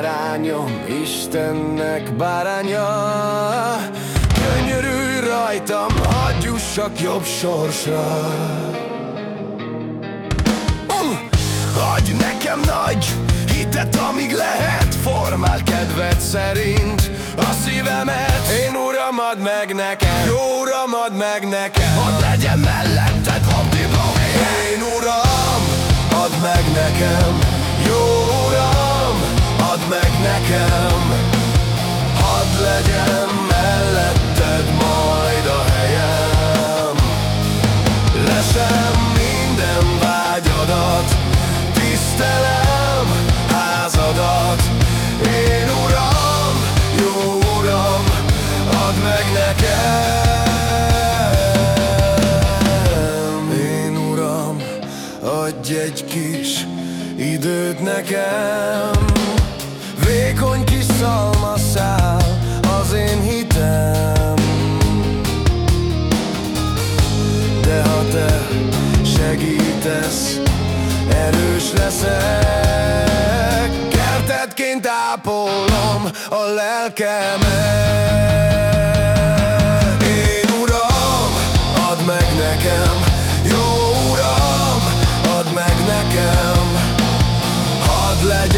lányom, Istennek báránya. Könyörülj rajtam, hadd jussak jobb sorsra uh, Adj nekem nagy hitet, amíg lehet Formál kedved szerint a szívemet. Én uram, add meg nekem Jó uram, add meg nekem. Hadd legyen melletted, habdi Én uram, add meg nekem nekem. Hadd legyen melletted majd a helyem. Lesem minden vágyadat Tisztelem házadat. Én uram, jó uram, add meg nekem. Én uram, adj egy kis időt nekem Vékony kis szalmaszál az én hitem. De ha te segítesz, erős leszek. Kertetként ápolom a lelkemet. Én Uram, add meg nekem. Jó Uram, add meg nekem. Hadd legyen